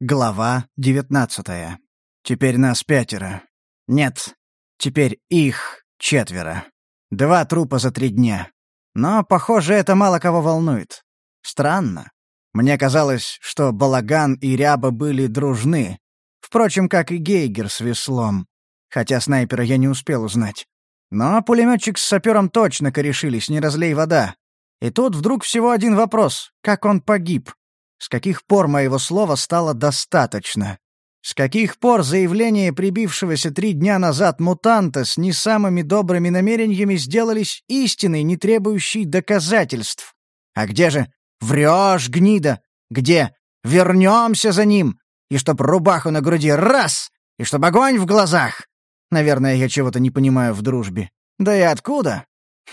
Глава девятнадцатая. Теперь нас пятеро. Нет, теперь их четверо. Два трупа за три дня. Но, похоже, это мало кого волнует. Странно. Мне казалось, что Балаган и Ряба были дружны. Впрочем, как и Гейгер с веслом. Хотя снайпера я не успел узнать. Но пулеметчик с сапером точно корешились, не разлей вода. И тут вдруг всего один вопрос — как он погиб? С каких пор моего слова стало достаточно? С каких пор заявление прибившегося три дня назад мутанта с не самыми добрыми намерениями сделались истиной, не требующей доказательств? А где же «врешь, гнида»? Где «вернемся за ним»? И чтоб рубаху на груди раз, и чтоб огонь в глазах? Наверное, я чего-то не понимаю в дружбе. Да и откуда?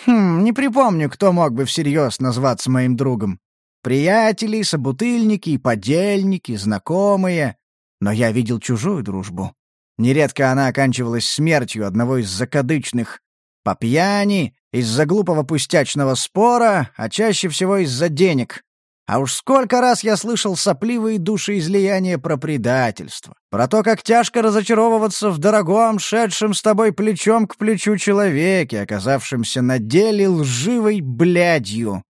Хм, не припомню, кто мог бы всерьез назваться моим другом. Приятели, собутыльники, подельники, знакомые. Но я видел чужую дружбу. Нередко она оканчивалась смертью одного из закадычных. По пьяни, из-за глупого пустячного спора, а чаще всего из-за денег. А уж сколько раз я слышал сопливые душеизлияния про предательство, про то, как тяжко разочаровываться в дорогом, шедшем с тобой плечом к плечу человеке, оказавшемся на деле лживой блядью.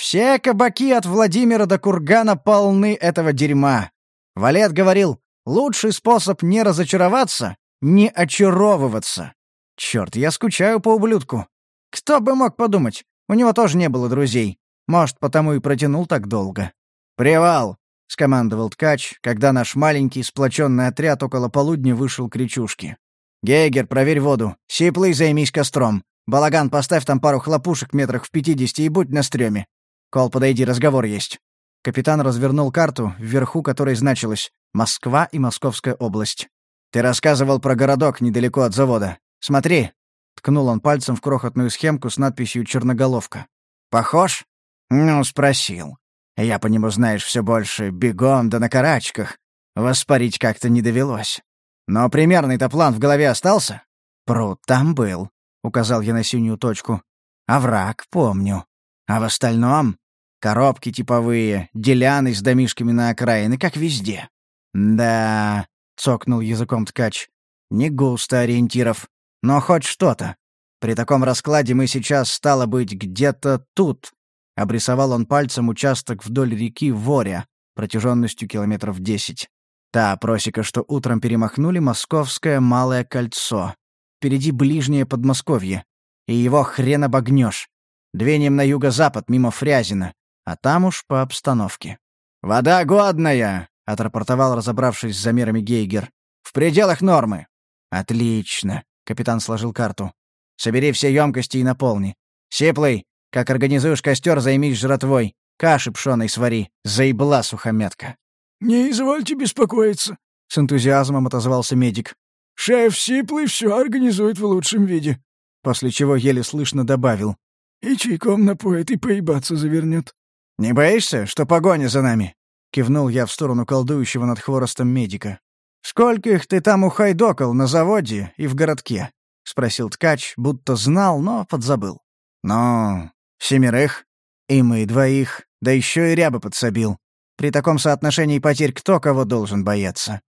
Все кабаки от Владимира до Кургана полны этого дерьма. Валет говорил, лучший способ не разочароваться — не очаровываться. Черт, я скучаю по ублюдку. Кто бы мог подумать, у него тоже не было друзей. Может, потому и протянул так долго. «Привал!» — скомандовал ткач, когда наш маленький сплоченный отряд около полудня вышел к речушке. «Гейгер, проверь воду. Сиплый, займись костром. Балаган, поставь там пару хлопушек метрах в пятидесяти и будь на стреме. Кол, подойди, разговор есть». Капитан развернул карту, вверху которой значилось «Москва и Московская область». «Ты рассказывал про городок недалеко от завода. Смотри!» Ткнул он пальцем в крохотную схемку с надписью «Черноголовка». «Похож?» «Ну, спросил. Я по нему, знаешь, все больше бегом да на карачках. Воспарить как-то не довелось. Но примерный-то план в голове остался?» «Пруд там был», — указал я на синюю точку. «Овраг помню. А в остальном — коробки типовые, деляны с домишками на окраины, как везде». «Да», — цокнул языком ткач, — «не густо ориентиров, но хоть что-то. При таком раскладе мы сейчас, стало быть, где-то тут, Обрисовал он пальцем участок вдоль реки Воря, протяженностью километров десять. Та просека, что утром перемахнули, Московское Малое Кольцо. Впереди ближнее Подмосковье. И его хрен обогнешь. Двинем на юго-запад, мимо Фрязина. А там уж по обстановке. «Вода годная!» — отрапортовал, разобравшись с замерами Гейгер. «В пределах нормы». «Отлично», — капитан сложил карту. «Собери все емкости и наполни. Сиплый, как организуешь костер, займись жратвой. Каши пшеной свари. Заебла сухомятка». «Не извольте беспокоиться», — с энтузиазмом отозвался медик. «Шеф Сиплый все организует в лучшем виде». После чего еле слышно добавил. «И чайком напоит, и поебаться завернет». «Не боишься, что погоня за нами?» — кивнул я в сторону колдующего над хворостом медика. «Сколько их ты там ухайдокал на заводе и в городке?» — спросил ткач, будто знал, но подзабыл. «Ну, Семерых? И мы двоих, да еще и рябы подсобил. При таком соотношении потерь кто кого должен бояться?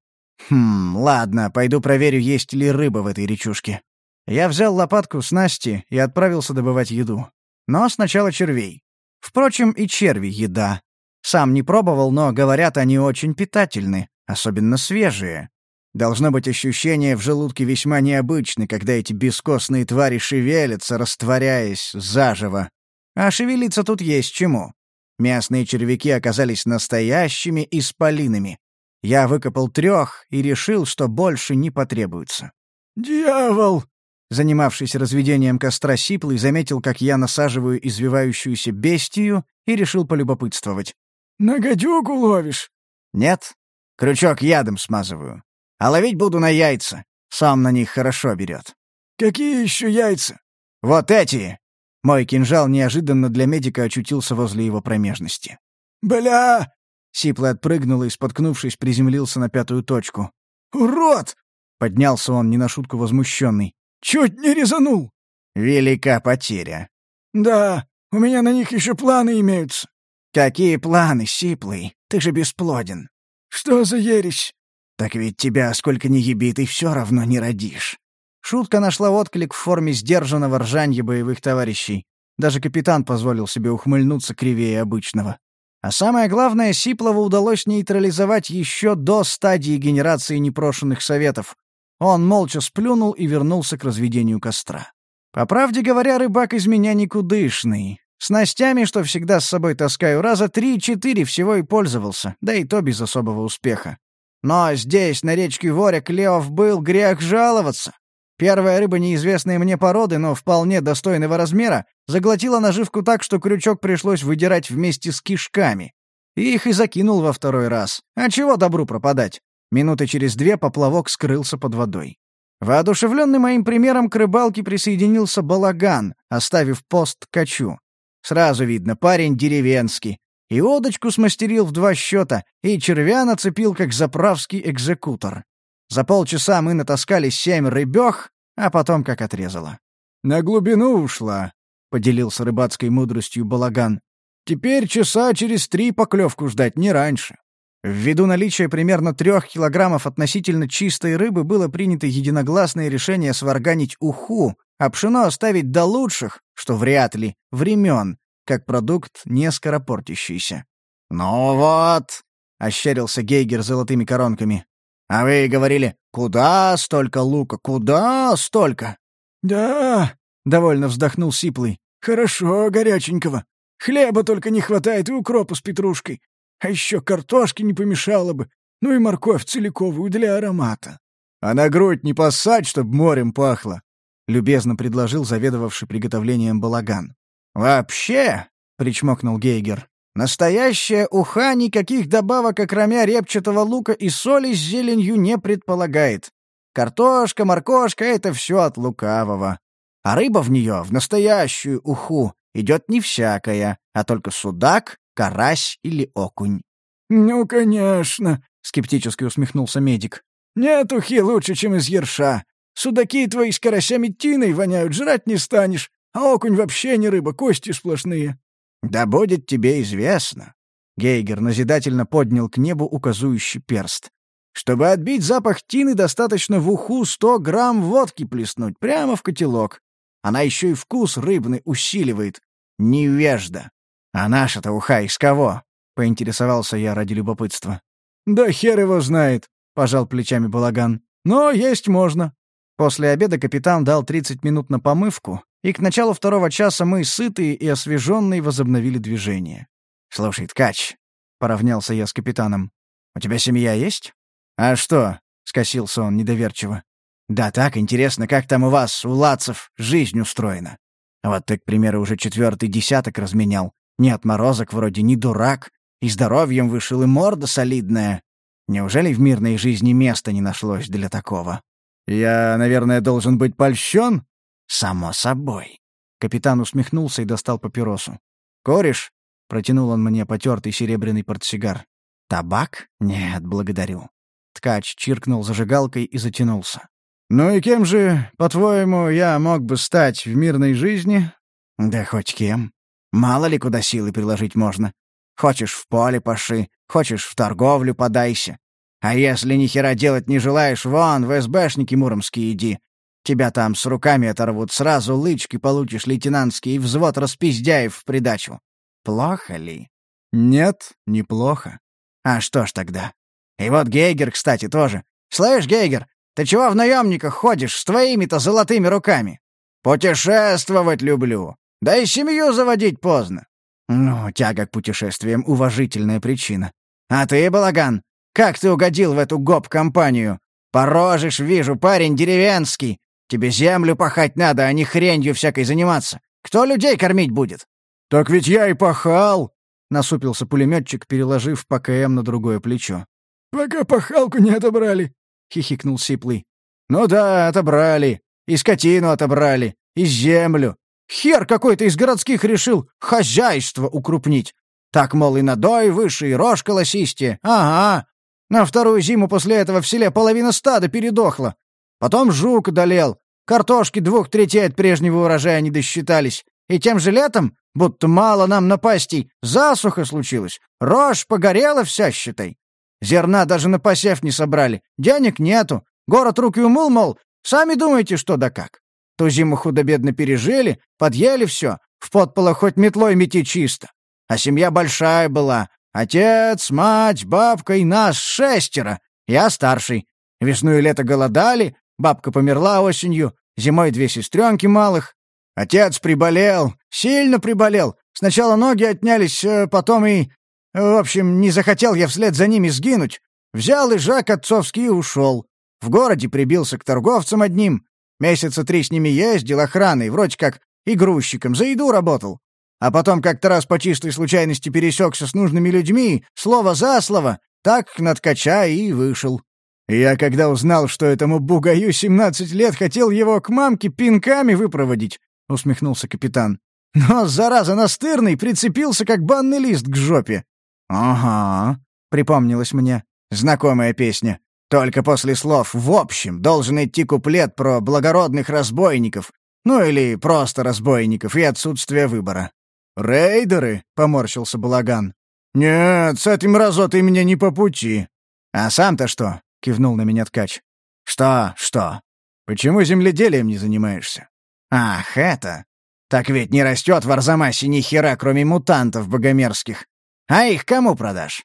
Хм, ладно, пойду проверю, есть ли рыба в этой речушке. Я взял лопатку с Насти и отправился добывать еду. Но сначала червей. Впрочем, и черви — еда. Сам не пробовал, но, говорят, они очень питательны, особенно свежие. Должно быть ощущение в желудке весьма необычное, когда эти бескостные твари шевелятся, растворяясь заживо. А шевелиться тут есть чему. Местные червяки оказались настоящими исполинами. Я выкопал трех и решил, что больше не потребуется. «Дьявол!» Занимавшийся разведением костра Сиплый заметил, как я насаживаю извивающуюся бестию и решил полюбопытствовать. «На гадюку ловишь?» «Нет. Крючок ядом смазываю. А ловить буду на яйца. Сам на них хорошо берет». «Какие еще яйца?» «Вот эти!» Мой кинжал неожиданно для медика очутился возле его промежности. «Бля!» Сиплый отпрыгнул и, споткнувшись, приземлился на пятую точку. «Урод!» — поднялся он, не на шутку возмущенный. «Чуть не резанул!» «Велика потеря!» «Да, у меня на них еще планы имеются». «Какие планы, Сиплый? Ты же бесплоден». Что за ересь?» «Так ведь тебя, сколько ни еби, ты все равно не родишь». Шутка нашла отклик в форме сдержанного ржанья боевых товарищей. Даже капитан позволил себе ухмыльнуться кривее обычного. А самое главное, Сиплова удалось нейтрализовать еще до стадии генерации непрошенных советов. Он молча сплюнул и вернулся к разведению костра. По правде говоря, рыбак из меня никудышный. С ностями, что всегда с собой таскаю, раза три-четыре всего и пользовался, да и то без особого успеха. Но здесь, на речке Воря, клев был, грех жаловаться. Первая рыба неизвестной мне породы, но вполне достойного размера, заглотила наживку так, что крючок пришлось выдирать вместе с кишками. И их и закинул во второй раз. А чего добру пропадать? Минуты через две поплавок скрылся под водой. Воодушевленный моим примером к рыбалке присоединился балаган, оставив пост качу. Сразу видно, парень деревенский. И удочку смастерил в два счета, и червя нацепил, как заправский экзекутор. За полчаса мы натаскали семь рыбёх, а потом как отрезало. «На глубину ушла», — поделился рыбацкой мудростью Балаган. «Теперь часа через три поклевку ждать, не раньше». Ввиду наличия примерно трех килограммов относительно чистой рыбы было принято единогласное решение сварганить уху, а пшено оставить до лучших, что вряд ли, времен, как продукт не скоропортящийся. «Ну вот», — ощерился Гейгер золотыми коронками, а вы говорили, куда столько лука, куда столько? Да, довольно вздохнул Сиплый. Хорошо, горяченького. Хлеба только не хватает и укропа с петрушкой. А еще картошки не помешало бы. Ну и морковь целиковую для аромата. А на грудь не поссать, чтоб морем пахло, — любезно предложил заведовавший приготовлением балаган. «Вообще», — причмокнул Гейгер, Настоящая уха никаких добавок, окромя репчатого лука и соли с зеленью, не предполагает. Картошка, моркошка — это все от лукавого. А рыба в нее, в настоящую уху, идет не всякая, а только судак, карась или окунь. «Ну, конечно», — скептически усмехнулся медик. «Нет ухи лучше, чем из ерша. Судаки твои с карасями тиной воняют, жрать не станешь, а окунь вообще не рыба, кости сплошные». «Да будет тебе известно», — Гейгер назидательно поднял к небу указующий перст. «Чтобы отбить запах тины, достаточно в уху сто грамм водки плеснуть прямо в котелок. Она еще и вкус рыбный усиливает. Невежда. А наша-то уха из кого?» — поинтересовался я ради любопытства. «Да хер его знает», — пожал плечами балаган. «Но есть можно». После обеда капитан дал 30 минут на помывку, и к началу второго часа мы, сытые и освеженные, возобновили движение. «Слушай, ткач», — поравнялся я с капитаном, — «у тебя семья есть?» «А что?» — скосился он недоверчиво. «Да так, интересно, как там у вас, у лацев, жизнь устроена. Вот ты, к примеру, уже четвертый десяток разменял. Ни отморозок вроде, ни дурак. И здоровьем вышел, и морда солидная. Неужели в мирной жизни места не нашлось для такого?» «Я, наверное, должен быть польщен?» «Само собой». Капитан усмехнулся и достал папиросу. «Кореш?» — протянул он мне потертый серебряный портсигар. «Табак? Нет, благодарю». Ткач чиркнул зажигалкой и затянулся. «Ну и кем же, по-твоему, я мог бы стать в мирной жизни?» «Да хоть кем. Мало ли куда силы приложить можно. Хочешь в поле паши, хочешь в торговлю подайся. А если ни хера делать не желаешь, вон, в СБшники муромские иди. Тебя там с руками оторвут, сразу лычки получишь лейтенантские и взвод распиздяев в придачу. Плохо ли? Нет, неплохо. А что ж тогда? И вот Гейгер, кстати, тоже. Слышь, Гейгер, ты чего в наемниках ходишь с твоими-то золотыми руками? Путешествовать люблю. Да и семью заводить поздно. Ну, тяга к путешествиям — уважительная причина. А ты, Балаган, как ты угодил в эту гоп-компанию? Порожишь, вижу, парень деревенский. Тебе землю пахать надо, а не хренью всякой заниматься. Кто людей кормить будет?» «Так ведь я и пахал!» — насупился пулеметчик, переложив ПКМ на другое плечо. «Пока пахалку не отобрали!» — хихикнул Сиплый. «Ну да, отобрали. И скотину отобрали. И землю. Хер какой-то из городских решил хозяйство укрупнить. Так, мол, и надой выше, и рожка лосистее. Ага. На вторую зиму после этого в селе половина стада передохла. Потом жук одолел, Картошки двух третей от прежнего урожая не досчитались. И тем же летом, будто мало нам напастей, засуха случилась. Рожь погорела вся, считай. Зерна даже на посев не собрали. Денег нету. Город руки умыл, мол, сами думаете, что да как. Ту зиму худо-бедно пережили, подъели все, в подпола хоть метлой мети чисто. А семья большая была. Отец, мать, бабка и нас шестеро. Я старший. Весну и лето голодали, бабка померла осенью, зимой две сестренки малых. Отец приболел, сильно приболел. Сначала ноги отнялись, э, потом и... В общем, не захотел я вслед за ними сгинуть. Взял и Жак отцовский и ушел. В городе прибился к торговцам одним. Месяца три с ними ездил охраной, вроде как и грузчиком, за еду работал. А потом как-то раз по чистой случайности пересекся с нужными людьми, слово за слово, так на ткача и вышел. Я, когда узнал, что этому бугаю семнадцать лет, хотел его к мамке пинками выпроводить, — усмехнулся капитан. Но, зараза, настырный, прицепился, как банный лист к жопе. «Ага», — припомнилась мне. Знакомая песня. Только после слов «в общем» должен идти куплет про благородных разбойников. Ну или просто разбойников и отсутствие выбора. «Рейдеры?» — поморщился Балаган. «Нет, с этим разотой мне не по пути». «А сам-то что?» — кивнул на меня ткач. «Что, что? Почему земледелием не занимаешься?» «Ах, это! Так ведь не растет в Арзамасе ни хера, кроме мутантов богомерзких. А их кому продашь?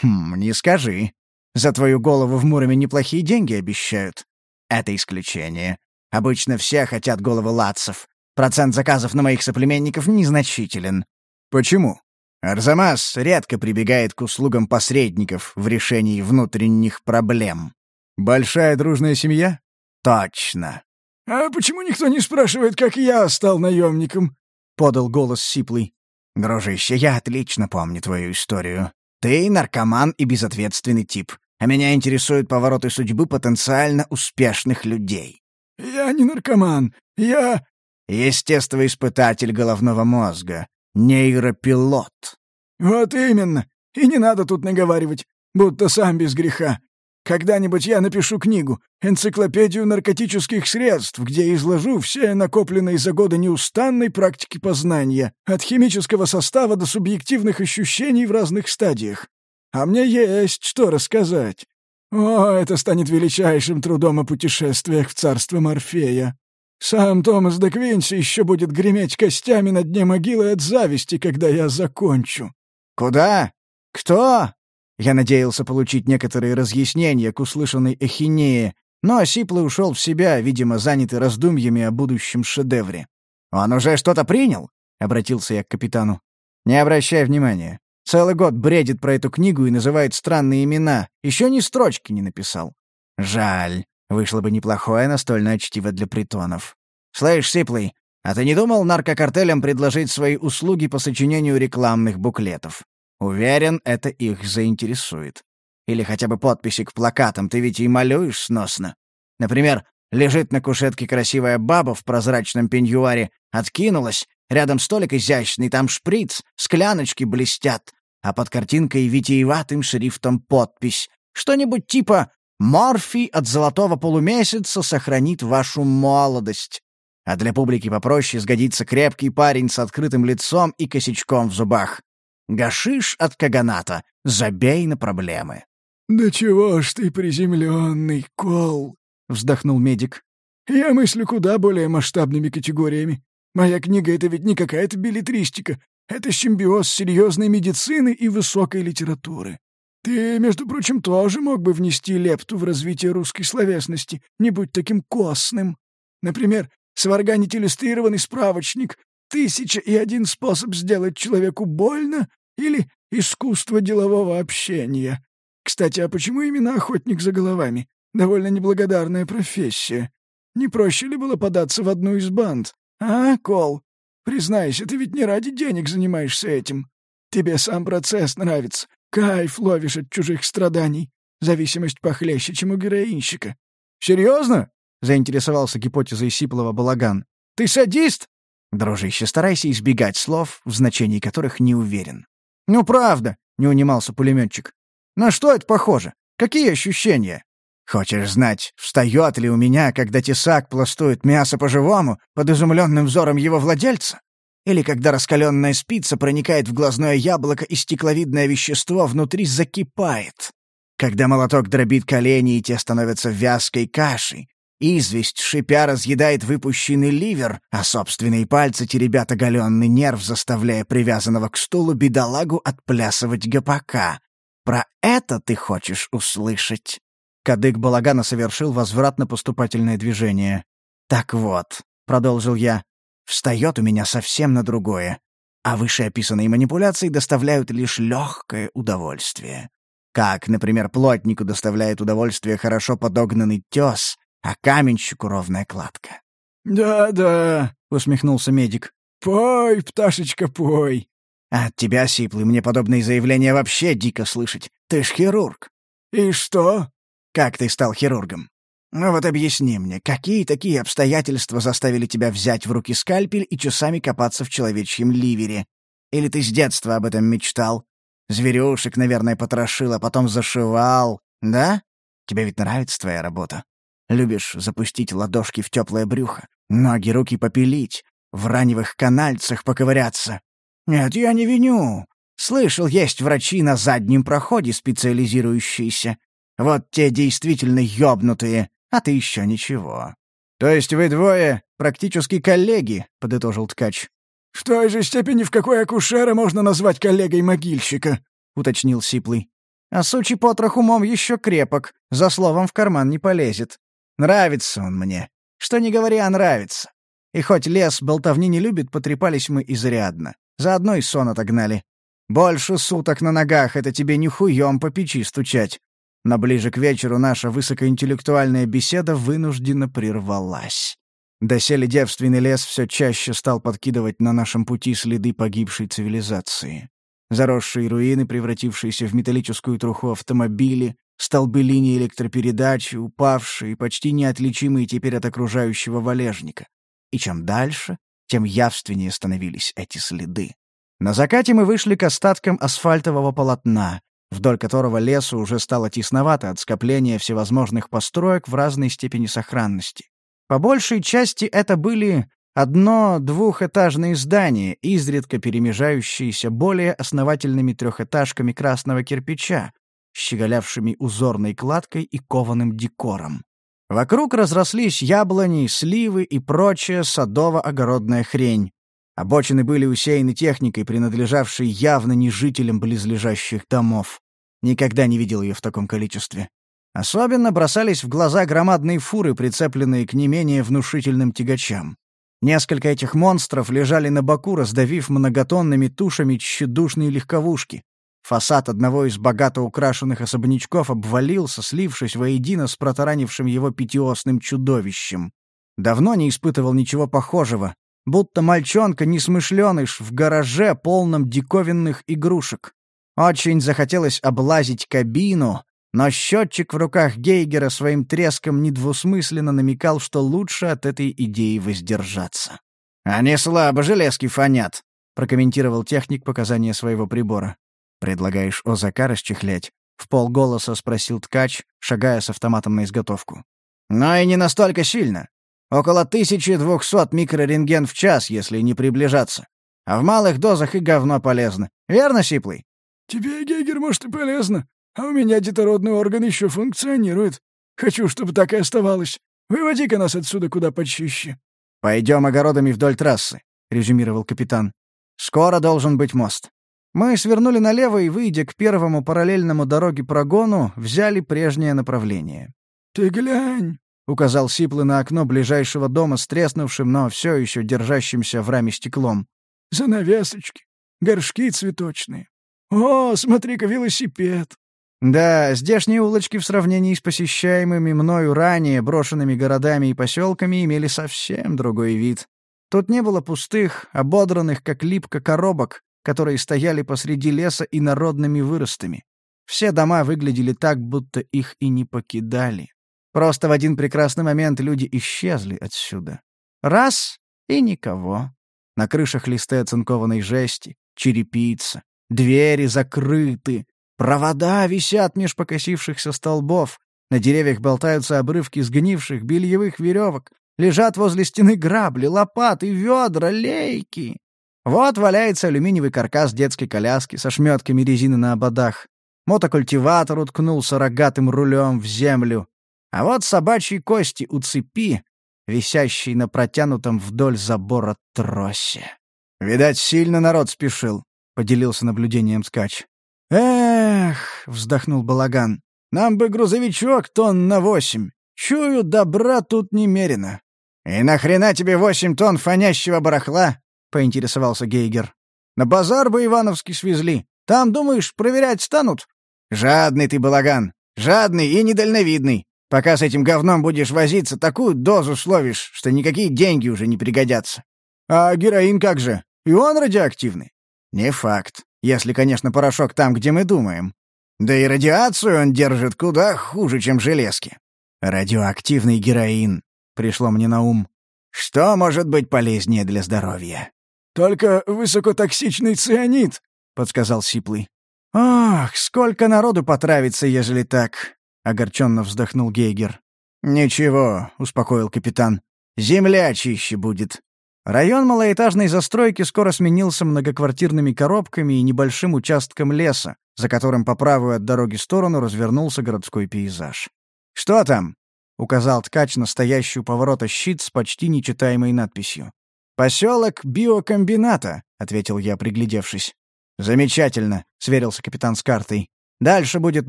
Хм, не скажи. За твою голову в Муроме неплохие деньги обещают. Это исключение. Обычно все хотят головы ладцев. Процент заказов на моих соплеменников незначителен. Почему? Арзамас редко прибегает к услугам посредников в решении внутренних проблем. Большая дружная семья? Точно. «А почему никто не спрашивает, как я стал наемником?» — подал голос Сиплый. «Дружище, я отлично помню твою историю. Ты наркоман и безответственный тип, а меня интересуют повороты судьбы потенциально успешных людей». «Я не наркоман. Я...» «Естествоиспытатель головного мозга. Нейропилот». «Вот именно. И не надо тут наговаривать, будто сам без греха. Когда-нибудь я напишу книгу, энциклопедию наркотических средств, где изложу все накопленные за годы неустанной практики познания, от химического состава до субъективных ощущений в разных стадиях. А мне есть что рассказать. О, это станет величайшим трудом о путешествиях в царство Морфея. Сам Томас де Квинси еще будет греметь костями на дне могилы от зависти, когда я закончу. «Куда? Кто?» Я надеялся получить некоторые разъяснения к услышанной эхинее, но Сиплый ушел в себя, видимо, занятый раздумьями о будущем шедевре. «Он уже что-то принял?» — обратился я к капитану. «Не обращай внимания. Целый год бредит про эту книгу и называет странные имена. Еще ни строчки не написал. Жаль. Вышло бы неплохое настольное чтиво для притонов. Слышь, Сиплый, а ты не думал наркокартелям предложить свои услуги по сочинению рекламных буклетов? Уверен, это их заинтересует. Или хотя бы подписи к плакатам, ты ведь и малюешь сносно. Например, лежит на кушетке красивая баба в прозрачном пеньюаре, откинулась, рядом столик изящный, там шприц, скляночки блестят, а под картинкой витиеватым шрифтом подпись. Что-нибудь типа «Морфий от золотого полумесяца сохранит вашу молодость». А для публики попроще сгодится крепкий парень с открытым лицом и косячком в зубах. Гашиш от Каганата. Забей на проблемы. «Да чего ж ты приземленный, Кол!» — вздохнул медик. «Я мыслю куда более масштабными категориями. Моя книга — это ведь не какая-то билетристика. Это симбиоз серьезной медицины и высокой литературы. Ты, между прочим, тоже мог бы внести лепту в развитие русской словесности, не будь таким костным. Например, сварганить иллюстрированный справочник «Тысяча и один способ сделать человеку больно» Или искусство делового общения. Кстати, а почему именно охотник за головами? Довольно неблагодарная профессия. Не проще ли было податься в одну из банд? А, Кол? Признайся, ты ведь не ради денег занимаешься этим. Тебе сам процесс нравится. Кайф ловишь от чужих страданий. Зависимость похлеще, чем у героинщика. «Серьезно?» — заинтересовался гипотезой Сиплова Балаган. «Ты садист?» «Дружище, старайся избегать слов, в значении которых не уверен. «Ну правда», — не унимался пулеметчик. «На что это похоже? Какие ощущения?» «Хочешь знать, встает ли у меня, когда тесак пластует мясо по-живому под изумленным взором его владельца? Или когда раскаленная спица проникает в глазное яблоко и стекловидное вещество внутри закипает? Когда молоток дробит колени, и те становятся вязкой кашей. Известь, шипя, разъедает выпущенный ливер, а собственные пальцы теребят оголенный нерв, заставляя привязанного к стулу бедолагу отплясывать гопака. Про это ты хочешь услышать?» Кадык балагана совершил возвратно-поступательное движение. «Так вот», — продолжил я, — «встает у меня совсем на другое, а вышеописанные манипуляции доставляют лишь легкое удовольствие. Как, например, плотнику доставляет удовольствие хорошо подогнанный тес, а каменщику ровная кладка». «Да-да», — усмехнулся медик. «Пой, пташечка, пой». От тебя, Сиплый, мне подобные заявления вообще дико слышать. Ты ж хирург. И что? Как ты стал хирургом? Ну вот объясни мне, какие такие обстоятельства заставили тебя взять в руки скальпель и часами копаться в человечьем ливере? Или ты с детства об этом мечтал? Зверюшек, наверное, потрошил, а потом зашивал. Да? Тебе ведь нравится твоя работа? Любишь запустить ладошки в теплое брюхо, ноги, руки попилить, в раневых канальцах поковыряться, «Нет, я не виню. Слышал, есть врачи на заднем проходе специализирующиеся. Вот те действительно ёбнутые, а ты еще ничего». «То есть вы двое практически коллеги», — подытожил ткач. «В той же степени, в какой акушера можно назвать коллегой могильщика», — уточнил Сиплый. «А сучий потрох умом еще крепок, за словом в карман не полезет. Нравится он мне. Что не говори, а нравится. И хоть лес болтовни не любит, потрепались мы изрядно. Заодно и сон отогнали. Больше суток на ногах — это тебе не хуем по печи стучать. Но ближе к вечеру наша высокоинтеллектуальная беседа вынужденно прервалась. Доселе девственный лес все чаще стал подкидывать на нашем пути следы погибшей цивилизации. Заросшие руины, превратившиеся в металлическую труху автомобили, столбы линий электропередачи, упавшие, почти неотличимые теперь от окружающего валежника. И чем дальше, тем явственнее становились эти следы. На закате мы вышли к остаткам асфальтового полотна, вдоль которого лесу уже стало тесновато от скопления всевозможных построек в разной степени сохранности. По большей части это были одно-двухэтажные здания, изредка перемежающиеся более основательными трехэтажками красного кирпича, щеголявшими узорной кладкой и кованым декором. Вокруг разрослись яблони, сливы и прочая садово-огородная хрень. Обочины были усеяны техникой, принадлежавшей явно не жителям близлежащих домов. Никогда не видел ее в таком количестве. Особенно бросались в глаза громадные фуры, прицепленные к не менее внушительным тягачам. Несколько этих монстров лежали на боку, раздавив многотонными тушами тщедушные легковушки. Фасад одного из богато украшенных особнячков обвалился, слившись воедино с протаранившим его пятиосным чудовищем. Давно не испытывал ничего похожего, будто мальчонка-несмышленыш в гараже, полном диковинных игрушек. Очень захотелось облазить кабину, но счетчик в руках Гейгера своим треском недвусмысленно намекал, что лучше от этой идеи воздержаться. «Они слабо железки фонят», — прокомментировал техник показания своего прибора. «Предлагаешь ОЗК расчехлять?» — в полголоса спросил ткач, шагая с автоматом на изготовку. «Но и не настолько сильно. Около 1200 микрорентген в час, если не приближаться. А в малых дозах и говно полезно. Верно, Сиплый?» «Тебе, Гегер, может, и полезно. А у меня детородный орган еще функционирует. Хочу, чтобы так и оставалось. Выводи-ка нас отсюда куда почище». «Пойдем огородами вдоль трассы», — резюмировал капитан. «Скоро должен быть мост. Мы свернули налево и, выйдя к первому параллельному дороге прогону, взяли прежнее направление. «Ты глянь!» — указал Сиплы на окно ближайшего дома с треснувшим, но все еще держащимся в раме стеклом. «Занавесочки, горшки цветочные. О, смотри-ка, велосипед!» Да, здешние улочки в сравнении с посещаемыми мною ранее брошенными городами и поселками имели совсем другой вид. Тут не было пустых, ободранных, как липка, коробок, которые стояли посреди леса и народными выростами. Все дома выглядели так, будто их и не покидали. Просто в один прекрасный момент люди исчезли отсюда. Раз — и никого. На крышах листы оцинкованной жести, черепица, двери закрыты, провода висят меж покосившихся столбов, на деревьях болтаются обрывки сгнивших бельевых веревок, лежат возле стены грабли, лопаты, ведра, лейки. Вот валяется алюминиевый каркас детской коляски со шметками резины на ободах. мотокультиватор уткнулся рогатым рулем в землю, а вот собачьи кости у цепи, висящей на протянутом вдоль забора тросе. «Видать, сильно народ спешил», — поделился наблюдением скач. «Эх!» — вздохнул Балаган. «Нам бы грузовичок тонн на восемь. Чую, добра тут немерено». «И нахрена тебе восемь тонн фонящего барахла?» — поинтересовался Гейгер. «На базар бы Ивановский свезли. Там, думаешь, проверять станут?» «Жадный ты, балаган. Жадный и недальновидный. Пока с этим говном будешь возиться, такую дозу словишь, что никакие деньги уже не пригодятся». «А героин как же? И он радиоактивный?» «Не факт. Если, конечно, порошок там, где мы думаем. Да и радиацию он держит куда хуже, чем железки. Радиоактивный героин. Пришло мне на ум. Что может быть полезнее для здоровья? «Только высокотоксичный цианид», — подсказал Сиплый. «Ах, сколько народу потравится, ежели так!» — огорченно вздохнул Гейгер. «Ничего», — успокоил капитан. «Земля чище будет. Район малоэтажной застройки скоро сменился многоквартирными коробками и небольшим участком леса, за которым по правую от дороги сторону развернулся городской пейзаж. «Что там?» — указал ткач на стоящий у поворота щит с почти нечитаемой надписью. «Поселок биокомбината», — ответил я, приглядевшись. «Замечательно», — сверился капитан с картой. «Дальше будет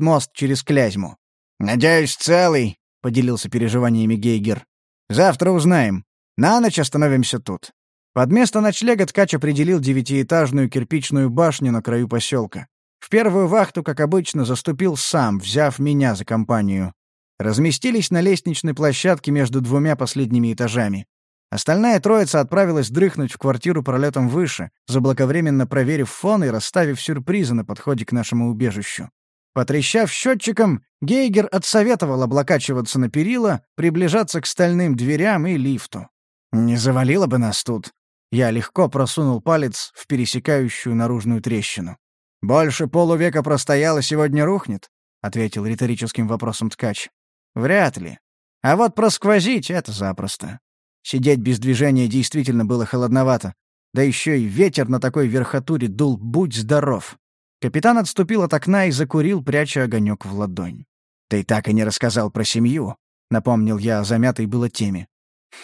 мост через Клязьму». «Надеюсь, целый», — поделился переживаниями Гейгер. «Завтра узнаем. На ночь остановимся тут. Под место ночлега ткач определил девятиэтажную кирпичную башню на краю поселка. В первую вахту, как обычно, заступил сам, взяв меня за компанию. Разместились на лестничной площадке между двумя последними этажами. Остальная троица отправилась дрыхнуть в квартиру пролетом выше, заблаговременно проверив фон и расставив сюрпризы на подходе к нашему убежищу. Потрещав счетчиком, Гейгер отсоветовал облокачиваться на перила, приближаться к стальным дверям и лифту. Не завалило бы нас тут. Я легко просунул палец в пересекающую наружную трещину. «Больше полувека простояло, сегодня рухнет?» — ответил риторическим вопросом ткач. «Вряд ли. А вот просквозить — это запросто. Сидеть без движения действительно было холодновато. Да еще и ветер на такой верхотуре дул «Будь здоров». Капитан отступил от окна и закурил, пряча огонек в ладонь. «Ты так и не рассказал про семью», — напомнил я о замятой было теме.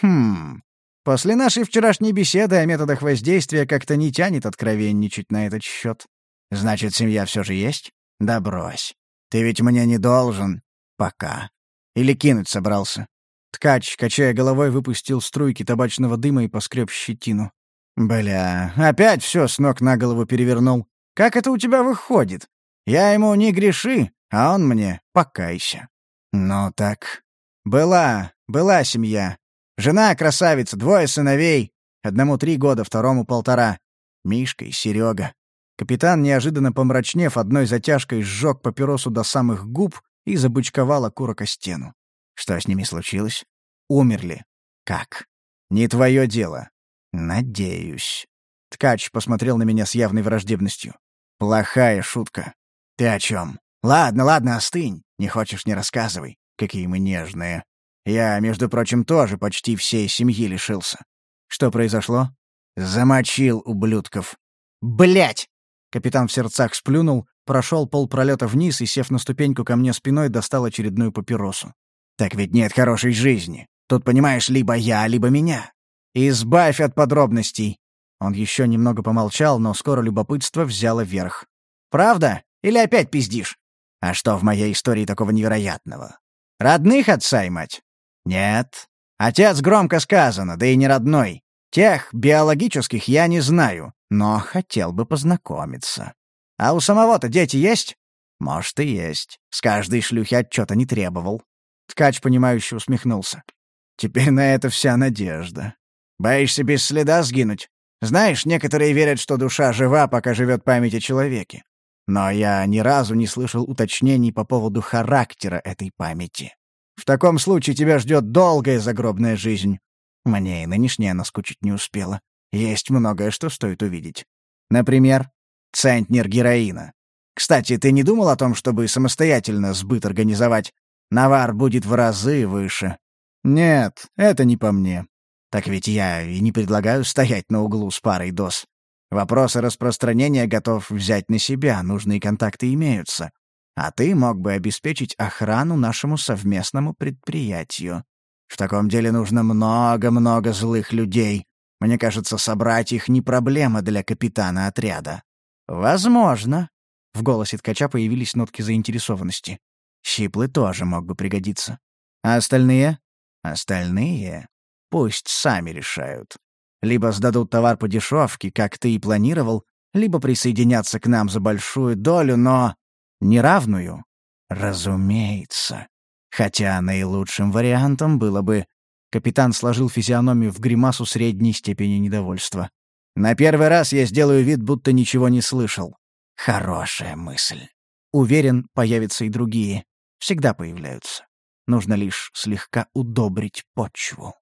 «Хм, После нашей вчерашней беседы о методах воздействия как-то не тянет откровенничать на этот счет. Значит, семья все же есть? Да брось. Ты ведь мне не должен. Пока. Или кинуть собрался. Ткач, качая головой, выпустил струйки табачного дыма и поскреб щетину. Бля, опять все с ног на голову перевернул. Как это у тебя выходит? Я ему не греши, а он мне покайся. Ну так. Была, была семья. Жена красавица, двое сыновей. Одному три года, второму полтора. Мишка и Серега. Капитан, неожиданно помрачнев, одной затяжкой сжег папиросу до самых губ и забычковал окурок о стену. Что с ними случилось? Умерли. Как? Не твое дело. Надеюсь. Ткач посмотрел на меня с явной враждебностью. Плохая шутка. Ты о чем? Ладно, ладно, остынь. Не хочешь — не рассказывай. Какие мы нежные. Я, между прочим, тоже почти всей семьи лишился. Что произошло? Замочил ублюдков. Блять! Капитан в сердцах сплюнул, прошел полпролета вниз и, сев на ступеньку ко мне спиной, достал очередную папиросу. Так ведь нет хорошей жизни. Тут, понимаешь, либо я, либо меня. Избавь от подробностей. Он еще немного помолчал, но скоро любопытство взяло верх. «Правда? Или опять пиздишь? А что в моей истории такого невероятного? Родных отца и мать? «Нет. Отец громко сказано, да и не родной. Тех биологических я не знаю, но хотел бы познакомиться. А у самого-то дети есть? Может, и есть. С каждой шлюхи отчета не требовал. Ткач, понимающе усмехнулся. Теперь на это вся надежда. Боишься без следа сгинуть? Знаешь, некоторые верят, что душа жива, пока живет память о человеке. Но я ни разу не слышал уточнений по поводу характера этой памяти. В таком случае тебя ждет долгая загробная жизнь. Мне и нынешняя наскучить не успела. Есть многое, что стоит увидеть. Например, центнер героина. Кстати, ты не думал о том, чтобы самостоятельно сбыт организовать? Навар будет в разы выше. Нет, это не по мне. Так ведь я и не предлагаю стоять на углу с парой доз. Вопросы распространения готов взять на себя, нужные контакты имеются. А ты мог бы обеспечить охрану нашему совместному предприятию. В таком деле нужно много-много злых людей. Мне кажется, собрать их не проблема для капитана отряда. Возможно. В голосе ткача появились нотки заинтересованности. Щиплы тоже мог бы пригодиться. А остальные? Остальные пусть сами решают. Либо сдадут товар по дешевке, как ты и планировал, либо присоединятся к нам за большую долю, но неравную. Разумеется. Хотя наилучшим вариантом было бы... Капитан сложил физиономию в гримасу средней степени недовольства. «На первый раз я сделаю вид, будто ничего не слышал. Хорошая мысль. Уверен, появятся и другие. Всегда появляются. Нужно лишь слегка удобрить почву».